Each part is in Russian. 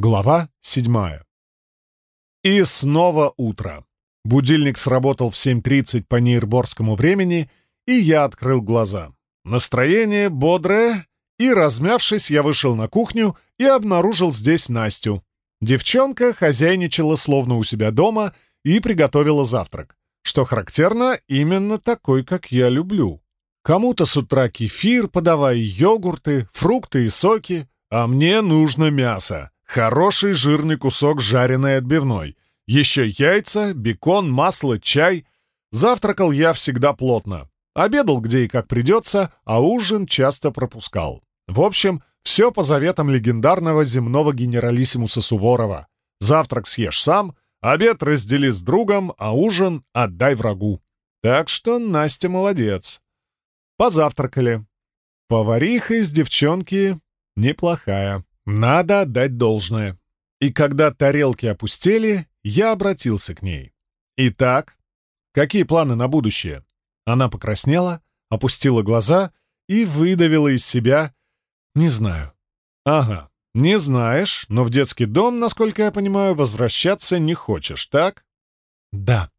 Глава седьмая. И снова утро. Будильник сработал в 7.30 по нейрборскому времени, и я открыл глаза. Настроение бодрое, и, размявшись, я вышел на кухню и обнаружил здесь Настю. Девчонка хозяйничала словно у себя дома и приготовила завтрак. Что характерно, именно такой, как я люблю. Кому-то с утра кефир, подавай йогурты, фрукты и соки, а мне нужно мясо. Хороший жирный кусок жареной отбивной. Еще яйца, бекон, масло, чай. Завтракал я всегда плотно. Обедал где и как придется, а ужин часто пропускал. В общем, все по заветам легендарного земного генералиссимуса Суворова. Завтрак съешь сам, обед раздели с другом, а ужин отдай врагу. Так что Настя молодец. Позавтракали. Повариха из девчонки неплохая. Надо отдать должное. И когда тарелки опустели, я обратился к ней. «Итак, какие планы на будущее?» Она покраснела, опустила глаза и выдавила из себя «Не знаю». «Ага, не знаешь, но в детский дом, насколько я понимаю, возвращаться не хочешь, так?» «Да».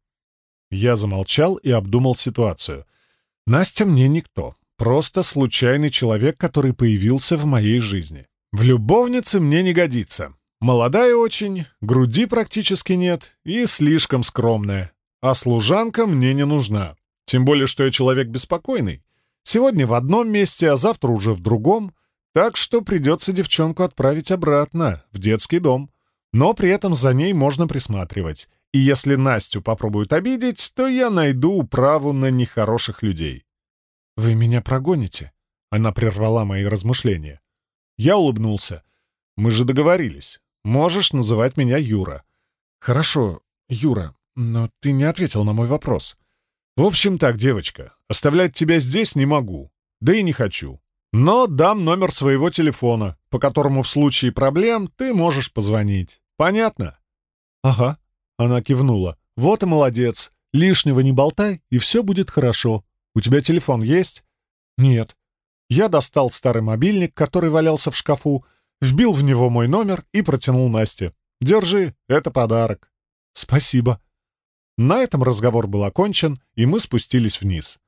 Я замолчал и обдумал ситуацию. «Настя мне никто, просто случайный человек, который появился в моей жизни. В любовнице мне не годится. Молодая очень, груди практически нет и слишком скромная. А служанка мне не нужна. Тем более, что я человек беспокойный. Сегодня в одном месте, а завтра уже в другом. Так что придется девчонку отправить обратно, в детский дом. Но при этом за ней можно присматривать. И если Настю попробуют обидеть, то я найду управу на нехороших людей. «Вы меня прогоните?» Она прервала мои размышления. Я улыбнулся. «Мы же договорились. Можешь называть меня Юра». «Хорошо, Юра, но ты не ответил на мой вопрос». «В общем так, девочка, оставлять тебя здесь не могу, да и не хочу. Но дам номер своего телефона, по которому в случае проблем ты можешь позвонить. Понятно?» «Ага», — она кивнула. «Вот и молодец. Лишнего не болтай, и все будет хорошо. У тебя телефон есть?» «Нет». Я достал старый мобильник, который валялся в шкафу, вбил в него мой номер и протянул Насте. «Держи, это подарок». «Спасибо». На этом разговор был окончен, и мы спустились вниз.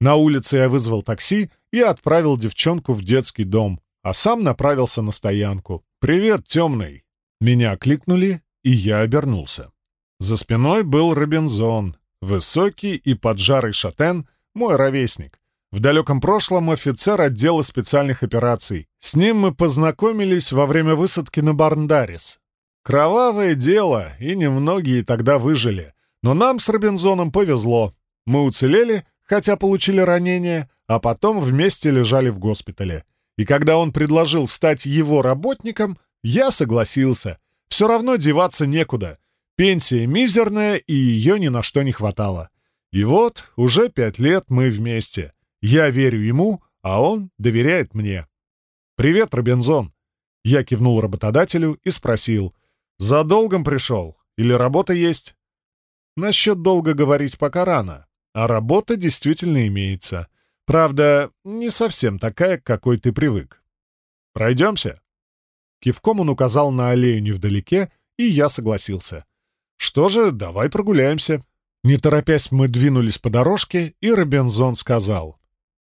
На улице я вызвал такси и отправил девчонку в детский дом, а сам направился на стоянку. «Привет, темный!» Меня окликнули, и я обернулся. За спиной был Робинзон, высокий и поджарый шатен, мой ровесник. В далеком прошлом офицер отдела специальных операций. С ним мы познакомились во время высадки на Барндарис. Кровавое дело, и немногие тогда выжили. Но нам с Робинзоном повезло. Мы уцелели, хотя получили ранения, а потом вместе лежали в госпитале. И когда он предложил стать его работником, я согласился. Все равно деваться некуда. Пенсия мизерная, и ее ни на что не хватало. И вот уже пять лет мы вместе. Я верю ему, а он доверяет мне. «Привет, Робинзон!» Я кивнул работодателю и спросил, «За долгом пришел? Или работа есть?» Насчет долга говорить пока рано, а работа действительно имеется. Правда, не совсем такая, к какой ты привык. «Пройдемся?» Кивком он указал на аллею невдалеке, и я согласился. «Что же, давай прогуляемся». Не торопясь, мы двинулись по дорожке, и Робинзон сказал,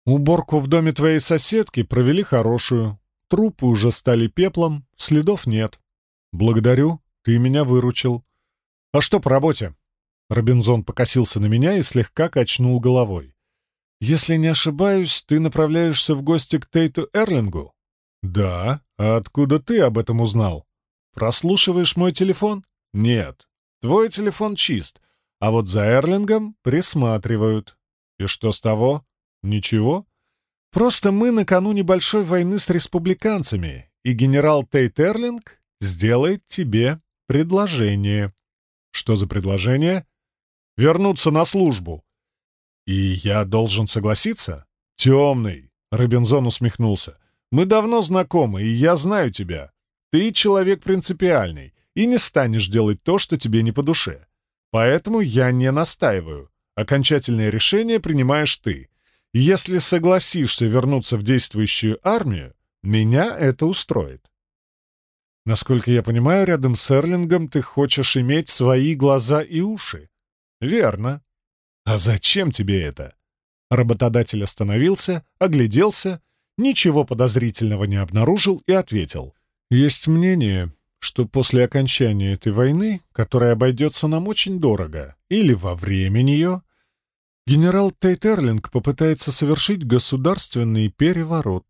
Уборку в доме твоей соседки провели хорошую. Трупы уже стали пеплом, следов нет. Благодарю, ты меня выручил. А что по работе? Робинзон покосился на меня и слегка качнул головой. «Если не ошибаюсь, ты направляешься в гости к Тейту Эрлингу?» «Да. А откуда ты об этом узнал?» «Прослушиваешь мой телефон?» «Нет. Твой телефон чист, а вот за Эрлингом присматривают». «И что с того?» «Ничего. Просто мы накануне большой войны с республиканцами, и генерал Тейт Эрлинг сделает тебе предложение». «Что за предложение?» «Вернуться на службу». «И я должен согласиться?» «Темный», — Робинзон усмехнулся. «Мы давно знакомы, и я знаю тебя. Ты человек принципиальный и не станешь делать то, что тебе не по душе. Поэтому я не настаиваю. Окончательное решение принимаешь ты. Если согласишься вернуться в действующую армию, меня это устроит. Насколько я понимаю, рядом с Эрлингом ты хочешь иметь свои глаза и уши. Верно. А зачем тебе это? Работодатель остановился, огляделся, ничего подозрительного не обнаружил и ответил. Есть мнение, что после окончания этой войны, которая обойдется нам очень дорого, или во время нее, генерал Тейтерлинг попытается совершить государственный переворот.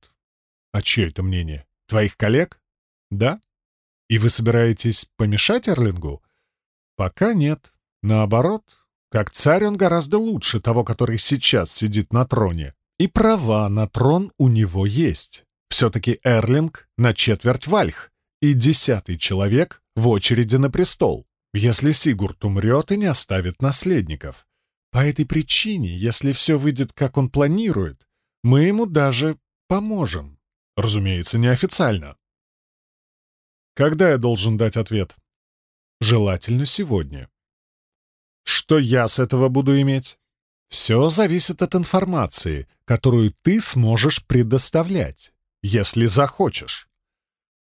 А чье это мнение? Твоих коллег? Да? И вы собираетесь помешать Эрлингу? Пока нет. Наоборот, как царь он гораздо лучше того, который сейчас сидит на троне. И права на трон у него есть. Все-таки Эрлинг на четверть вальх и десятый человек в очереди на престол, если Сигурд умрет и не оставит наследников. По этой причине, если все выйдет, как он планирует, мы ему даже поможем. Разумеется, неофициально. Когда я должен дать ответ? Желательно сегодня. Что я с этого буду иметь? Все зависит от информации, которую ты сможешь предоставлять, если захочешь.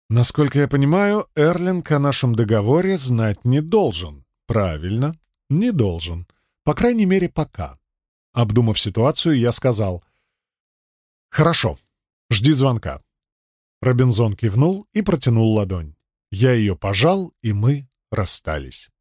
Насколько я понимаю, Эрлинг о нашем договоре знать не должен. Правильно, не должен. По крайней мере, пока. Обдумав ситуацию, я сказал. «Хорошо, жди звонка». Робинзон кивнул и протянул ладонь. Я ее пожал, и мы расстались.